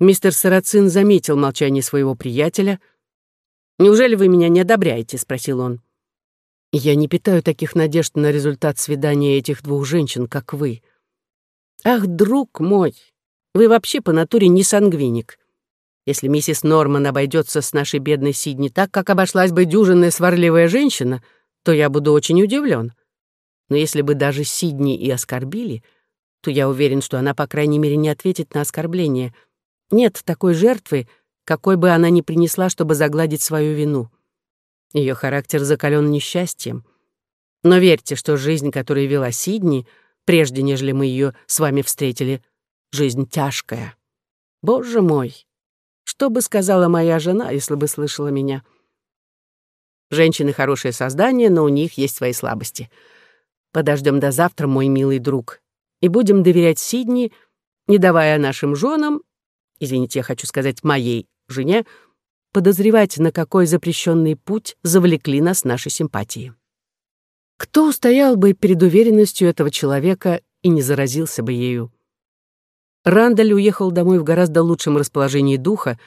Мистер Сарацин заметил молчание своего приятеля. «Неужели вы меня не одобряете?» — спросил он. «Я не питаю таких надежд на результат свидания этих двух женщин, как вы. Ах, друг мой, вы вообще по натуре не сангвиник. Если миссис Норман обойдется с нашей бедной Сидни так, как обошлась бы дюжинная сварливая женщина, то я буду очень удивлен. Но если бы даже Сидни и оскорбили, то я уверен, что она, по крайней мере, не ответит на оскорбление. Нет такой жертвы, какой бы она ни принесла, чтобы загладить свою вину. Ее характер закален несчастьем. Но верьте, что жизнь, которую вела Сидни, прежде, нежели мы ее с вами встретили, жизнь тяжкая. Боже мой! Что бы сказала моя жена, если бы слышала меня? Женщины — хорошее создание, но у них есть свои слабости. Подождем до завтра, мой милый друг, и будем доверять Сидни, не давая нашим женам, извините, я хочу сказать моей жене, подозревать, на какой запрещенный путь завлекли нас наши симпатии. Кто устоял бы перед уверенностью этого человека и не заразился бы ею? Рандаль уехал домой в гораздо лучшем расположении духа,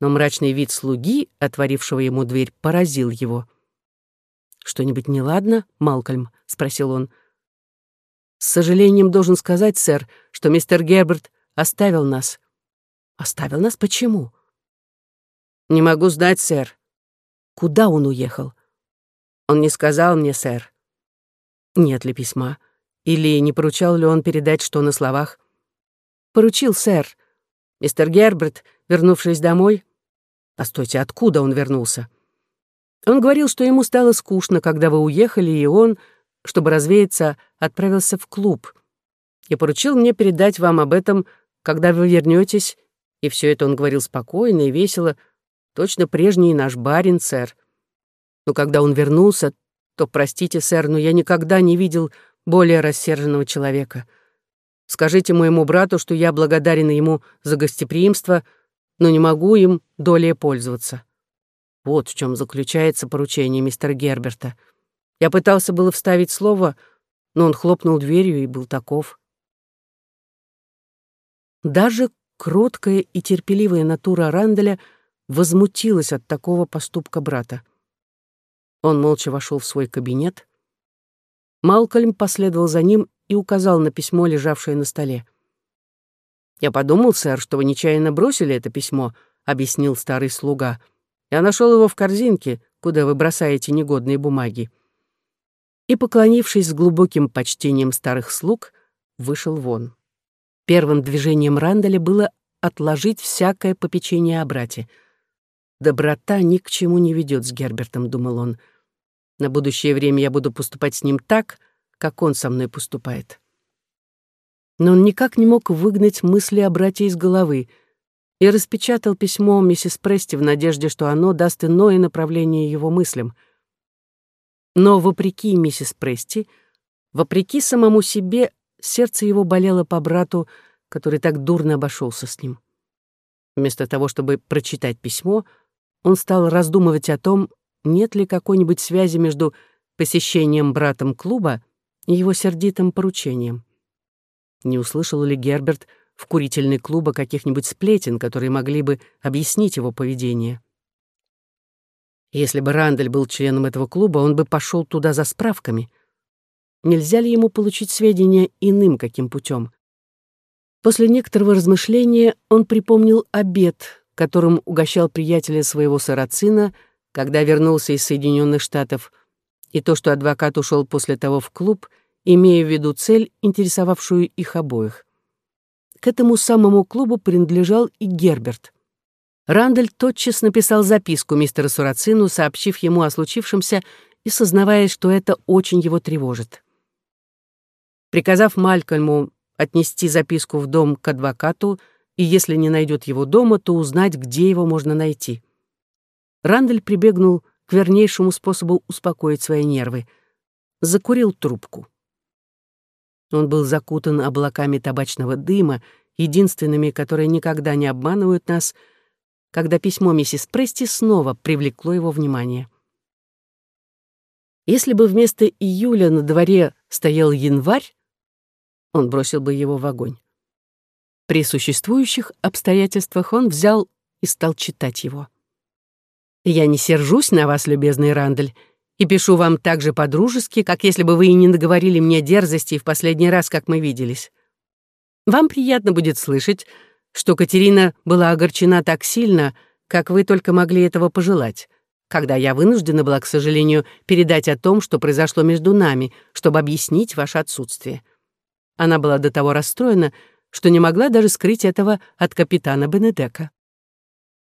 но мрачный вид слуги, отворившего ему дверь, поразил его. «Что-нибудь неладно, Малкольм?» — спросил он. «С сожалением должен сказать, сэр, что мистер Герберт оставил нас». «Оставил нас? Почему?» «Не могу знать, сэр». «Куда он уехал?» «Он не сказал мне, сэр». «Нет ли письма? Или не поручал ли он передать, что на словах?» «Поручил, сэр. Мистер Герберт, вернувшись домой...» «Постойте, откуда он вернулся?» Он говорил, что ему стало скучно, когда вы уехали, и он, чтобы развеяться, отправился в клуб. И поручил мне передать вам об этом, когда вы вернетесь, и все это он говорил спокойно и весело, точно прежний наш барин, сэр. Но когда он вернулся, то, простите, сэр, но я никогда не видел более рассерженного человека. Скажите моему брату, что я благодарен ему за гостеприимство, но не могу им долей пользоваться. Вот в чем заключается поручение мистера Герберта. Я пытался было вставить слово, но он хлопнул дверью и был таков. Даже кроткая и терпеливая натура Ранделя возмутилась от такого поступка брата. Он молча вошел в свой кабинет. Малкольм последовал за ним и указал на письмо, лежавшее на столе. «Я подумал, сэр, что вы нечаянно бросили это письмо», — объяснил старый слуга. «Я нашел его в корзинке, куда вы бросаете негодные бумаги». И, поклонившись с глубоким почтением старых слуг, вышел вон. Первым движением Рандаля было отложить всякое попечение о брате. «Доброта ни к чему не ведет с Гербертом», — думал он. «На будущее время я буду поступать с ним так, как он со мной поступает. Но он никак не мог выгнать мысли о брате из головы и распечатал письмо миссис Прести в надежде, что оно даст иное направление его мыслям. Но вопреки миссис Прести, вопреки самому себе, сердце его болело по брату, который так дурно обошелся с ним. Вместо того, чтобы прочитать письмо, он стал раздумывать о том, нет ли какой-нибудь связи между посещением братом клуба его сердитым поручением. Не услышал ли Герберт в курительной клуба каких-нибудь сплетен, которые могли бы объяснить его поведение? Если бы Рандель был членом этого клуба, он бы пошел туда за справками. Нельзя ли ему получить сведения иным каким путем? После некоторого размышления он припомнил обед, которым угощал приятеля своего сарацина, когда вернулся из Соединенных Штатов — и то, что адвокат ушел после того в клуб, имея в виду цель, интересовавшую их обоих. К этому самому клубу принадлежал и Герберт. Рандаль тотчас написал записку мистеру Сурацину, сообщив ему о случившемся и сознавая, что это очень его тревожит. Приказав Малькольму отнести записку в дом к адвокату, и если не найдет его дома, то узнать, где его можно найти. Рандаль прибегнул к вернейшему способу успокоить свои нервы. Закурил трубку. Он был закутан облаками табачного дыма, единственными, которые никогда не обманывают нас, когда письмо миссис Прести снова привлекло его внимание. Если бы вместо июля на дворе стоял январь, он бросил бы его в огонь. При существующих обстоятельствах он взял и стал читать его. «Я не сержусь на вас, любезный Рандель, и пишу вам так же по-дружески, как если бы вы и не наговорили мне дерзости в последний раз, как мы виделись. Вам приятно будет слышать, что Катерина была огорчена так сильно, как вы только могли этого пожелать, когда я вынуждена была, к сожалению, передать о том, что произошло между нами, чтобы объяснить ваше отсутствие. Она была до того расстроена, что не могла даже скрыть этого от капитана Бенедека.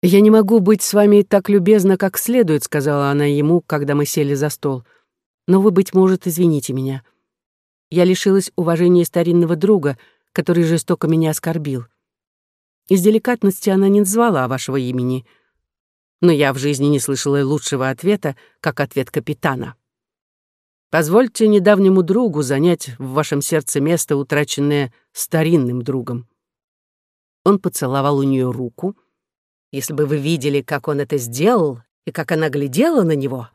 «Я не могу быть с вами так любезна, как следует», — сказала она ему, когда мы сели за стол. «Но вы, быть может, извините меня. Я лишилась уважения старинного друга, который жестоко меня оскорбил. Из деликатности она не назвала вашего имени, но я в жизни не слышала лучшего ответа, как ответ капитана. Позвольте недавнему другу занять в вашем сердце место, утраченное старинным другом». Он поцеловал у нее руку, — если бы вы видели, как он это сделал и как она глядела на него,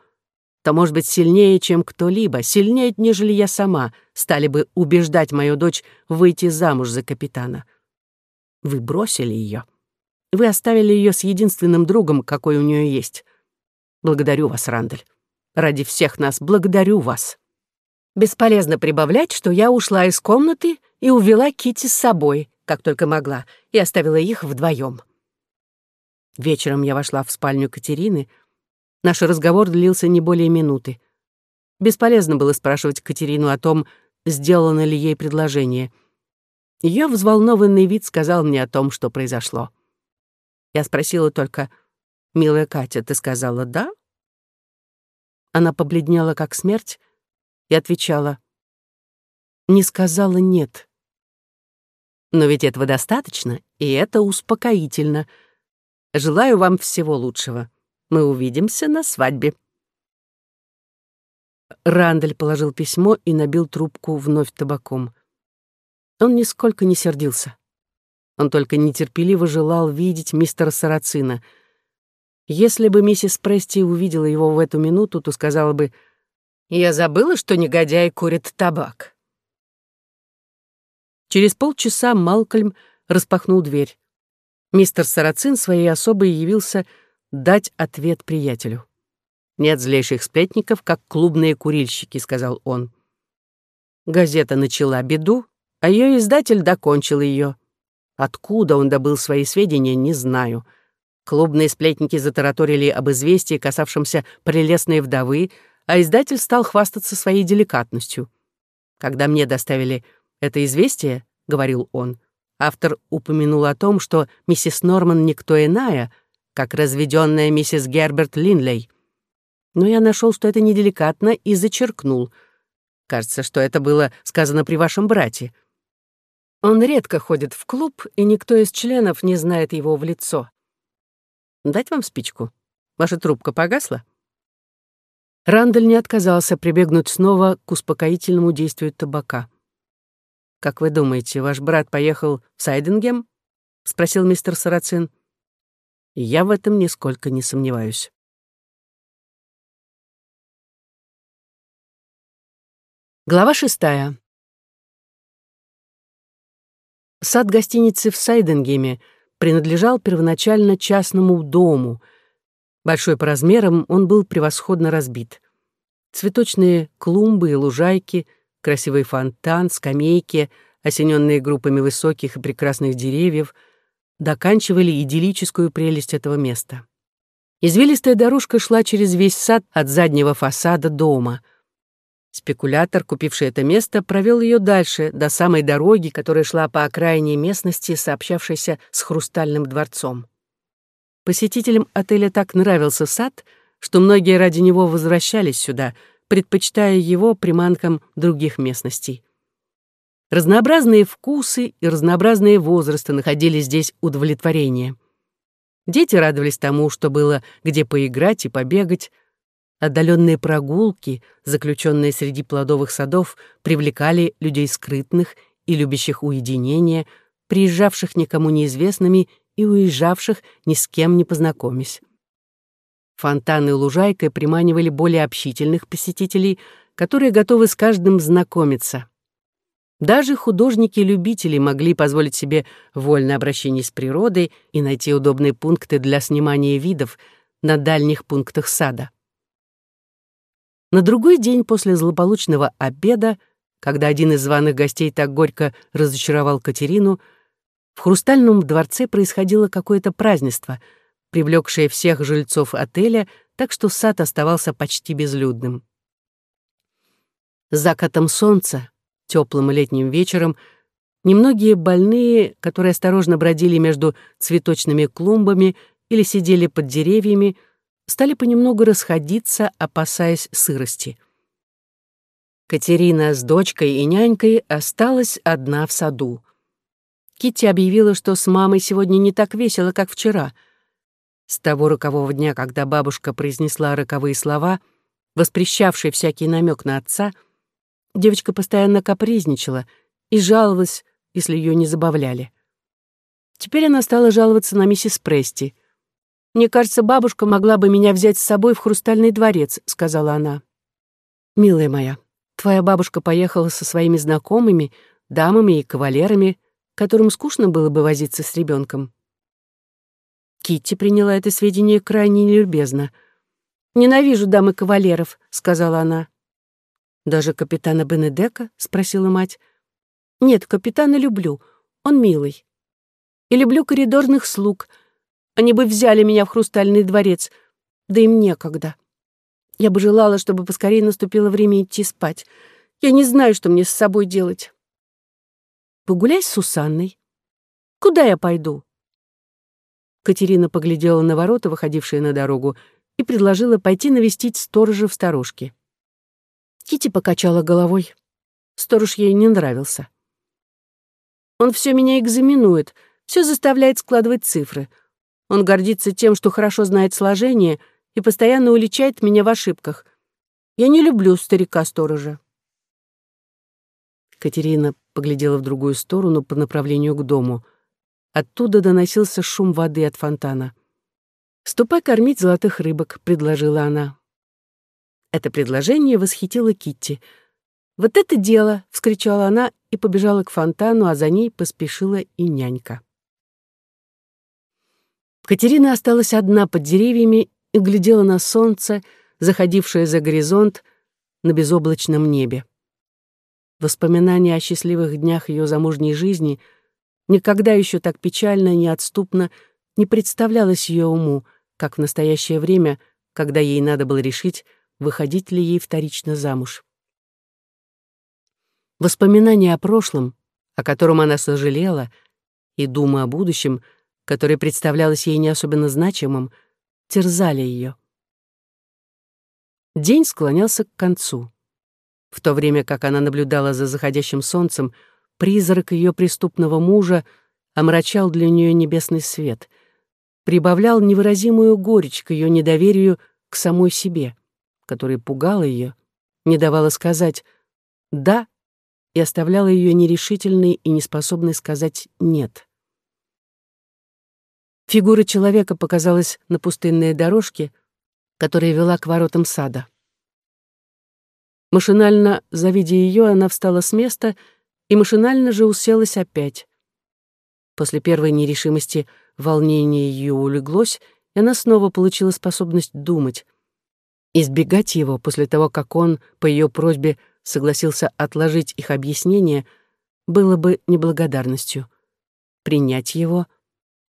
то, может быть, сильнее, чем кто-либо, сильнее, нежели я сама, стали бы убеждать мою дочь выйти замуж за капитана. Вы бросили ее. Вы оставили ее с единственным другом, какой у нее есть. Благодарю вас, Рандель. Ради всех нас благодарю вас. Бесполезно прибавлять, что я ушла из комнаты и увела Кити с собой, как только могла, и оставила их вдвоем. Вечером я вошла в спальню Катерины. Наш разговор длился не более минуты. Бесполезно было спрашивать Катерину о том, сделано ли ей предложение. Ее взволнованный вид сказал мне о том, что произошло. Я спросила только, «Милая Катя, ты сказала «да»?» Она побледнела, как смерть, и отвечала, «Не сказала «нет». Но ведь этого достаточно, и это успокоительно — Желаю вам всего лучшего. Мы увидимся на свадьбе». Рандель положил письмо и набил трубку вновь табаком. Он нисколько не сердился. Он только нетерпеливо желал видеть мистера Сарацина. Если бы миссис Прести увидела его в эту минуту, то сказала бы, «Я забыла, что негодяй курит табак». Через полчаса Малкольм распахнул дверь. Мистер Сарацин своей особой явился дать ответ приятелю. «Нет злейших сплетников, как клубные курильщики», — сказал он. Газета начала беду, а ее издатель докончил ее. Откуда он добыл свои сведения, не знаю. Клубные сплетники затараторили об известии, касавшемся прелестной вдовы, а издатель стал хвастаться своей деликатностью. «Когда мне доставили это известие, — говорил он, — Автор упомянул о том, что миссис Норман никто иная, как разведенная миссис Герберт Линлей. Но я нашел, что это неделикатно, и зачеркнул. Кажется, что это было сказано при вашем брате. Он редко ходит в клуб, и никто из членов не знает его в лицо. Дать вам спичку? Ваша трубка погасла? Рандаль не отказался прибегнуть снова к успокоительному действию табака. «Как вы думаете, ваш брат поехал в Сайдингем?» — спросил мистер Сарацин. «Я в этом нисколько не сомневаюсь». Глава шестая. Сад гостиницы в Сайденгеме принадлежал первоначально частному дому. Большой по размерам, он был превосходно разбит. Цветочные клумбы и лужайки — красивый фонтан, скамейки, осененные группами высоких и прекрасных деревьев, доканчивали идиллическую прелесть этого места. Извилистая дорожка шла через весь сад от заднего фасада дома. Спекулятор, купивший это место, провел ее дальше, до самой дороги, которая шла по окраине местности, сообщавшейся с Хрустальным дворцом. Посетителям отеля так нравился сад, что многие ради него возвращались сюда — предпочитая его приманкам других местностей. Разнообразные вкусы и разнообразные возрасты находили здесь удовлетворение. Дети радовались тому, что было где поиграть и побегать. Отдаленные прогулки, заключенные среди плодовых садов, привлекали людей скрытных и любящих уединения, приезжавших никому неизвестными и уезжавших ни с кем не познакомясь. Фонтаны и лужайка приманивали более общительных посетителей, которые готовы с каждым знакомиться. Даже художники-любители могли позволить себе вольное обращение с природой и найти удобные пункты для снимания видов на дальних пунктах сада. На другой день после злополучного обеда, когда один из званых гостей так горько разочаровал Катерину, в Хрустальном дворце происходило какое-то празднество, привлекшее всех жильцов отеля, так что сад оставался почти безлюдным. С закатом солнца теплым летним вечером немногие больные, которые осторожно бродили между цветочными клумбами или сидели под деревьями, стали понемногу расходиться, опасаясь сырости. Катерина с дочкой и нянькой осталась одна в саду. Китти объявила, что с мамой сегодня не так весело, как вчера. С того рокового дня, когда бабушка произнесла роковые слова, воспрещавшие всякий намек на отца — Девочка постоянно капризничала и жаловалась, если ее не забавляли. Теперь она стала жаловаться на миссис Прести. «Мне кажется, бабушка могла бы меня взять с собой в Хрустальный дворец», — сказала она. «Милая моя, твоя бабушка поехала со своими знакомыми, дамами и кавалерами, которым скучно было бы возиться с ребенком. Китти приняла это сведение крайне нелюбезно. «Ненавижу дам и кавалеров», — сказала она. «Даже капитана Бенедека?» — спросила мать. «Нет, капитана люблю. Он милый. И люблю коридорных слуг. Они бы взяли меня в хрустальный дворец. Да им некогда. Я бы желала, чтобы поскорее наступило время идти спать. Я не знаю, что мне с собой делать. Погуляй с Сусанной. Куда я пойду?» Катерина поглядела на ворота, выходившие на дорогу, и предложила пойти навестить сторожа в сторожке. Кити покачала головой. Сторож ей не нравился. Он все меня экзаменует, все заставляет складывать цифры. Он гордится тем, что хорошо знает сложение и постоянно уличает меня в ошибках. Я не люблю старика-сторожа. Катерина поглядела в другую сторону по направлению к дому. Оттуда доносился шум воды от фонтана. «Ступай кормить золотых рыбок», — предложила она. Это предложение восхитило Китти. «Вот это дело!» — вскричала она и побежала к фонтану, а за ней поспешила и нянька. Катерина осталась одна под деревьями и глядела на солнце, заходившее за горизонт на безоблачном небе. Воспоминания о счастливых днях ее замужней жизни никогда еще так печально и неотступно не представлялось ее уму, как в настоящее время, когда ей надо было решить, выходить ли ей вторично замуж. Воспоминания о прошлом, о котором она сожалела, и дума о будущем, которое представлялось ей не особенно значимым, терзали ее. День склонялся к концу. В то время как она наблюдала за заходящим солнцем, призрак ее преступного мужа омрачал для нее небесный свет, прибавлял невыразимую горечь к ее недоверию к самой себе которая пугала ее, не давала сказать «да» и оставляла ее нерешительной и неспособной сказать «нет». Фигура человека показалась на пустынной дорожке, которая вела к воротам сада. Машинально, завидя ее, она встала с места и машинально же уселась опять. После первой нерешимости волнение ее улеглось, и она снова получила способность думать. Избегать его после того, как он, по ее просьбе, согласился отложить их объяснение, было бы неблагодарностью. Принять его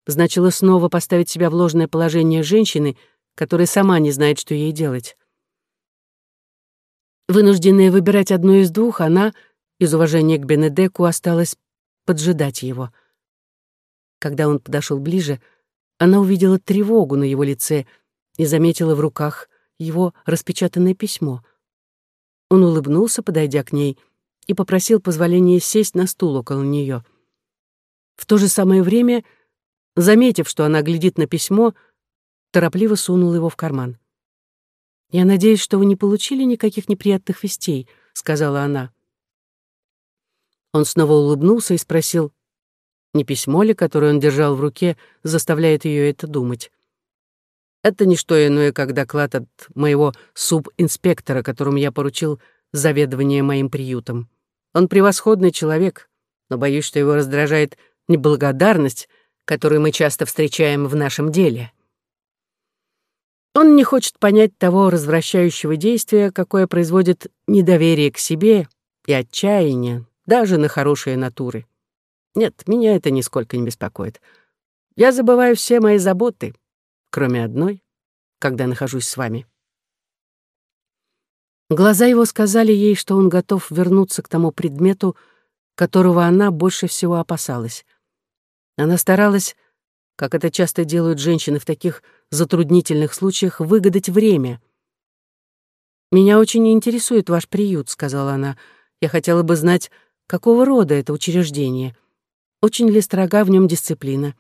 значило снова поставить себя в ложное положение женщины, которая сама не знает, что ей делать. Вынужденная выбирать одно из двух, она, из уважения к Бенедеку, осталась поджидать его. Когда он подошел ближе, она увидела тревогу на его лице и заметила в руках его распечатанное письмо. Он улыбнулся, подойдя к ней, и попросил позволения сесть на стул около нее. В то же самое время, заметив, что она глядит на письмо, торопливо сунул его в карман. «Я надеюсь, что вы не получили никаких неприятных вестей», — сказала она. Он снова улыбнулся и спросил, не письмо ли, которое он держал в руке, заставляет ее это думать. Это не что иное, как доклад от моего субинспектора, которому я поручил заведование моим приютом. Он превосходный человек, но боюсь, что его раздражает неблагодарность, которую мы часто встречаем в нашем деле. Он не хочет понять того развращающего действия, какое производит недоверие к себе и отчаяние, даже на хорошие натуры. Нет, меня это нисколько не беспокоит. Я забываю все мои заботы, кроме одной, когда нахожусь с вами. Глаза его сказали ей, что он готов вернуться к тому предмету, которого она больше всего опасалась. Она старалась, как это часто делают женщины в таких затруднительных случаях, выгадать время. «Меня очень интересует ваш приют», — сказала она. «Я хотела бы знать, какого рода это учреждение. Очень ли строга в нем дисциплина?»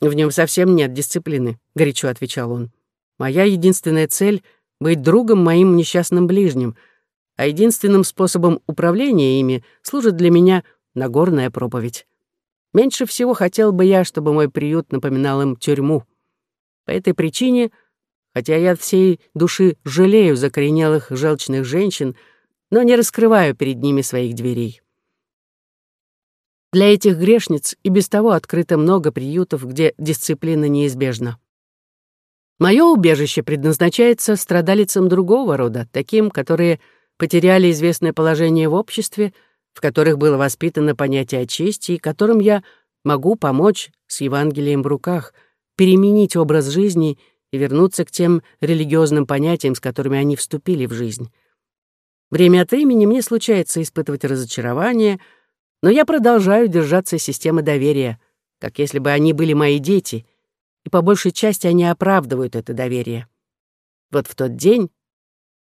«В нем совсем нет дисциплины», — горячо отвечал он. «Моя единственная цель — быть другом моим несчастным ближним, а единственным способом управления ими служит для меня Нагорная проповедь. Меньше всего хотел бы я, чтобы мой приют напоминал им тюрьму. По этой причине, хотя я от всей души жалею закоренелых желчных женщин, но не раскрываю перед ними своих дверей. Для этих грешниц и без того открыто много приютов, где дисциплина неизбежна. Мое убежище предназначается страдалицам другого рода, таким, которые потеряли известное положение в обществе, в которых было воспитано понятие чести и которым я могу помочь с Евангелием в руках, переменить образ жизни и вернуться к тем религиозным понятиям, с которыми они вступили в жизнь. Время от времени мне случается испытывать разочарование — но я продолжаю держаться системы доверия, как если бы они были мои дети, и по большей части они оправдывают это доверие. Вот в тот день,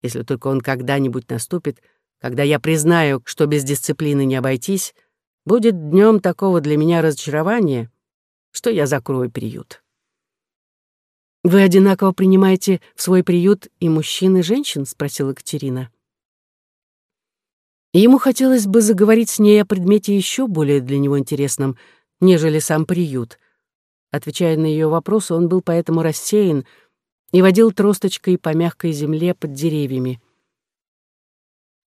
если только он когда-нибудь наступит, когда я признаю, что без дисциплины не обойтись, будет днем такого для меня разочарования, что я закрою приют. «Вы одинаково принимаете в свой приют и мужчин, и женщин?» — спросила Катерина. Ему хотелось бы заговорить с ней о предмете еще более для него интересном, нежели сам приют. Отвечая на ее вопросы, он был поэтому рассеян и водил тросточкой по мягкой земле под деревьями.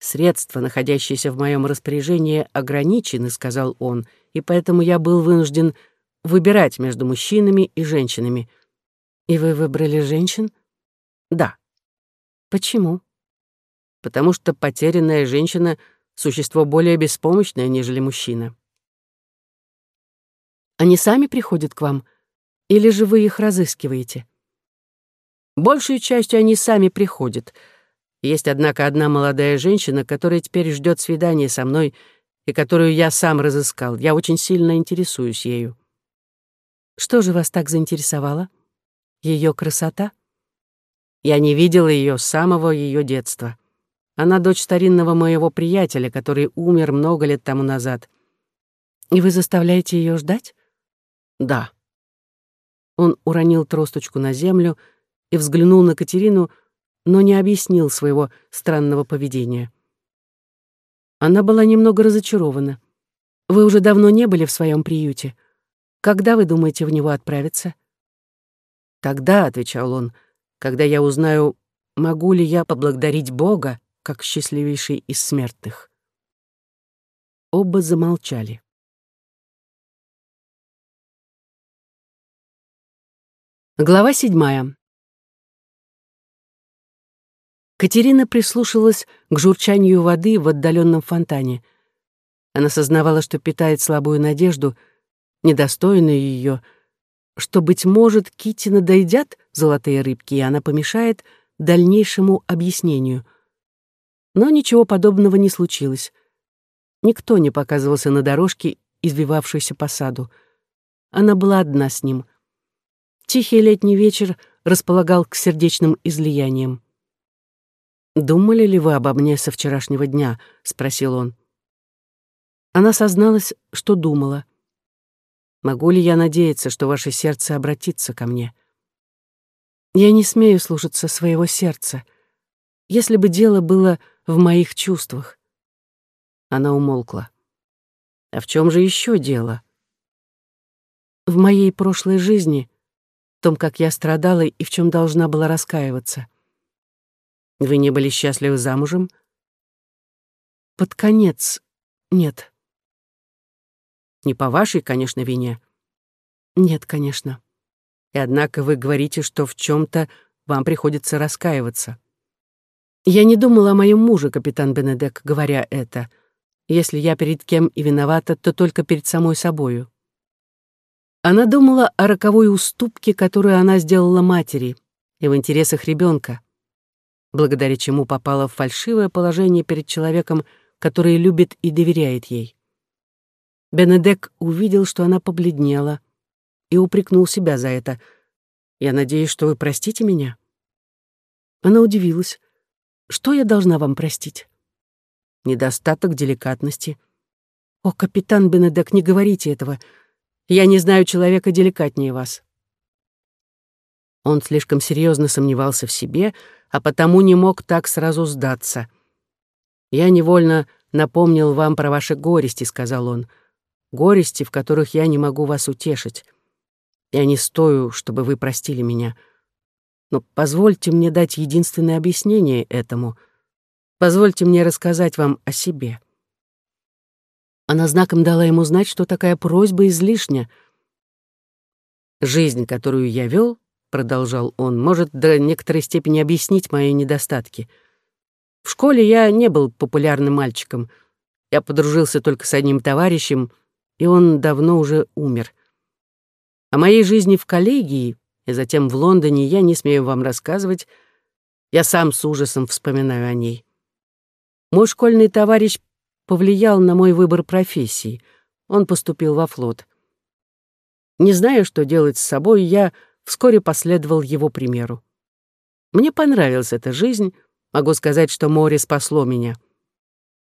«Средства, находящиеся в моем распоряжении, ограничены», — сказал он, «и поэтому я был вынужден выбирать между мужчинами и женщинами». «И вы выбрали женщин?» «Да». «Почему?» потому что потерянная женщина — существо более беспомощное, нежели мужчина. Они сами приходят к вам, или же вы их разыскиваете? Большую частью они сами приходят. Есть, однако, одна молодая женщина, которая теперь ждет свидания со мной и которую я сам разыскал. Я очень сильно интересуюсь ею. Что же вас так заинтересовало? Ее красота? Я не видела ее с самого ее детства. Она дочь старинного моего приятеля, который умер много лет тому назад. И вы заставляете ее ждать? Да. Он уронил тросточку на землю и взглянул на Катерину, но не объяснил своего странного поведения. Она была немного разочарована. Вы уже давно не были в своем приюте. Когда вы думаете в него отправиться? Тогда, — отвечал он, — когда я узнаю, могу ли я поблагодарить Бога как счастливейший из смертных. Оба замолчали. Глава седьмая. Катерина прислушалась к журчанию воды в отдаленном фонтане. Она сознавала, что питает слабую надежду, недостойную ее, что, быть может, Кити надоедят золотые рыбки, и она помешает дальнейшему объяснению — но ничего подобного не случилось. Никто не показывался на дорожке, извивавшейся по саду. Она была одна с ним. Тихий летний вечер располагал к сердечным излияниям. «Думали ли вы обо мне со вчерашнего дня?» — спросил он. Она созналась, что думала. «Могу ли я надеяться, что ваше сердце обратится ко мне?» «Я не смею слушаться своего сердца. Если бы дело было в моих чувствах. Она умолкла. А в чем же еще дело? В моей прошлой жизни, в том, как я страдала и в чем должна была раскаиваться. Вы не были счастливы замужем? Под конец нет. Не по вашей, конечно, вине. Нет, конечно. И однако вы говорите, что в чем то вам приходится раскаиваться. Я не думала о моем муже, капитан Бенедек, говоря это. Если я перед кем и виновата, то только перед самой собою. Она думала о роковой уступке, которую она сделала матери, и в интересах ребенка, благодаря чему попала в фальшивое положение перед человеком, который любит и доверяет ей. Бенедек увидел, что она побледнела, и упрекнул себя за это. «Я надеюсь, что вы простите меня?» Она удивилась. «Что я должна вам простить?» «Недостаток деликатности». «О, капитан Бенедек, не говорите этого. Я не знаю человека деликатнее вас». Он слишком серьезно сомневался в себе, а потому не мог так сразу сдаться. «Я невольно напомнил вам про ваши горести», — сказал он. «Горести, в которых я не могу вас утешить. Я не стою, чтобы вы простили меня. Но позвольте мне дать единственное объяснение этому. Позвольте мне рассказать вам о себе». Она знаком дала ему знать, что такая просьба излишня. «Жизнь, которую я вел, — продолжал он, — может до некоторой степени объяснить мои недостатки. В школе я не был популярным мальчиком. Я подружился только с одним товарищем, и он давно уже умер. О моей жизни в коллегии и затем в Лондоне я не смею вам рассказывать. Я сам с ужасом вспоминаю о ней. Мой школьный товарищ повлиял на мой выбор профессии. Он поступил во флот. Не зная, что делать с собой, я вскоре последовал его примеру. Мне понравилась эта жизнь, могу сказать, что море спасло меня.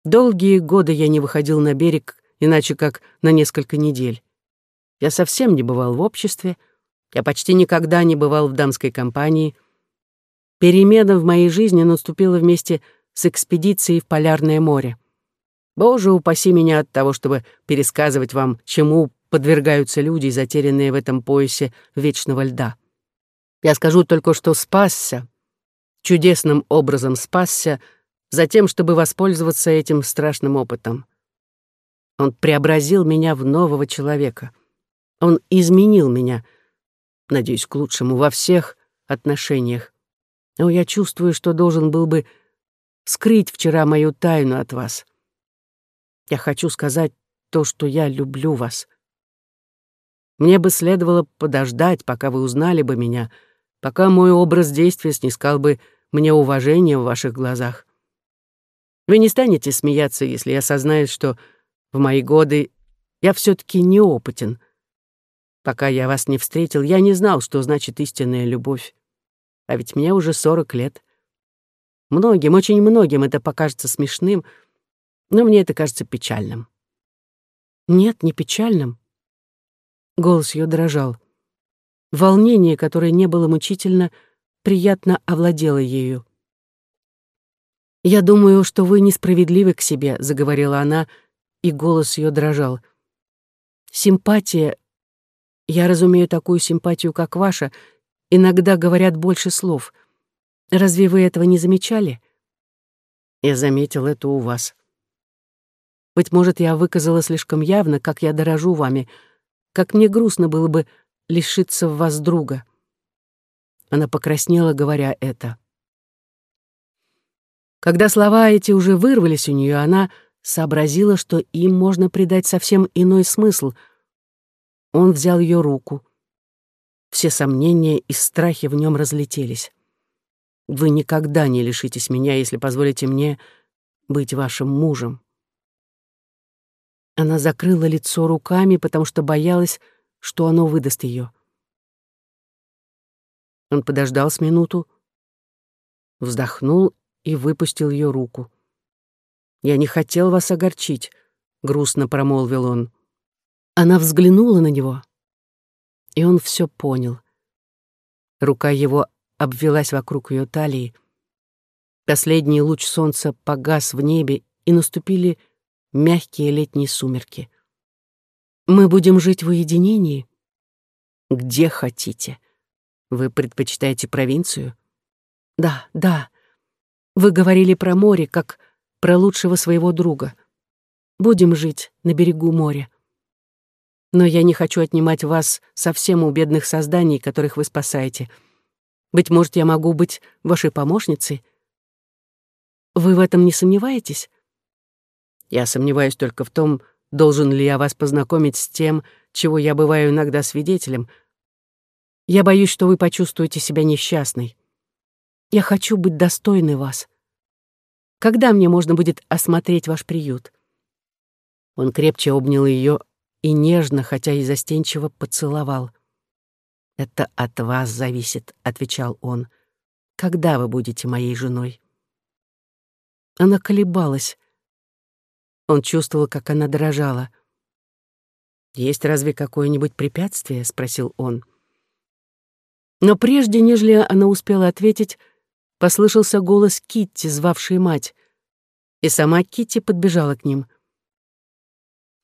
Долгие годы я не выходил на берег, иначе как на несколько недель. Я совсем не бывал в обществе, я почти никогда не бывал в дамской компании. Перемена в моей жизни наступила вместе с экспедицией в Полярное море. Боже, упаси меня от того, чтобы пересказывать вам, чему подвергаются люди, затерянные в этом поясе вечного льда. Я скажу только, что спасся, чудесным образом спасся, за тем, чтобы воспользоваться этим страшным опытом. Он преобразил меня в нового человека. Он изменил меня, надеюсь, к лучшему во всех отношениях. Но я чувствую, что должен был бы скрыть вчера мою тайну от вас. Я хочу сказать то, что я люблю вас. Мне бы следовало подождать, пока вы узнали бы меня, пока мой образ действия снискал бы мне уважение в ваших глазах. Вы не станете смеяться, если я сознаюсь, что в мои годы я все таки неопытен. Пока я вас не встретил, я не знал, что значит истинная любовь. А ведь мне уже сорок лет. Многим, очень многим это покажется смешным — но мне это кажется печальным. Нет, не печальным. Голос ее дрожал. Волнение, которое не было мучительно, приятно овладело ею. «Я думаю, что вы несправедливы к себе», — заговорила она, и голос ее дрожал. «Симпатия, я разумею такую симпатию, как ваша, иногда говорят больше слов. Разве вы этого не замечали?» «Я заметил это у вас», быть может, я выказала слишком явно, как я дорожу вами, как мне грустно было бы лишиться в вас друга. Она покраснела, говоря это. Когда слова эти уже вырвались у нее, она сообразила, что им можно придать совсем иной смысл. Он взял ее руку. Все сомнения и страхи в нем разлетелись. «Вы никогда не лишитесь меня, если позволите мне быть вашим мужем». Она закрыла лицо руками, потому что боялась, что оно выдаст ее. Он подождал с минуту, вздохнул и выпустил ее руку. «Я не хотел вас огорчить», — грустно промолвил он. Она взглянула на него, и он все понял. Рука его обвелась вокруг ее талии. Последний луч солнца погас в небе, и наступили мягкие летние сумерки. Мы будем жить в уединении? Где хотите. Вы предпочитаете провинцию? Да, да. Вы говорили про море, как про лучшего своего друга. Будем жить на берегу моря. Но я не хочу отнимать вас совсем у бедных созданий, которых вы спасаете. Быть может, я могу быть вашей помощницей? Вы в этом не сомневаетесь? Я сомневаюсь только в том, должен ли я вас познакомить с тем, чего я бываю иногда свидетелем. Я боюсь, что вы почувствуете себя несчастной. Я хочу быть достойной вас. Когда мне можно будет осмотреть ваш приют?» Он крепче обнял ее и нежно, хотя и застенчиво, поцеловал. «Это от вас зависит», — отвечал он. «Когда вы будете моей женой?» Она колебалась. Он чувствовал, как она дрожала. «Есть разве какое-нибудь препятствие?» — спросил он. Но прежде, нежели она успела ответить, послышался голос Китти, звавшей мать, и сама Китти подбежала к ним —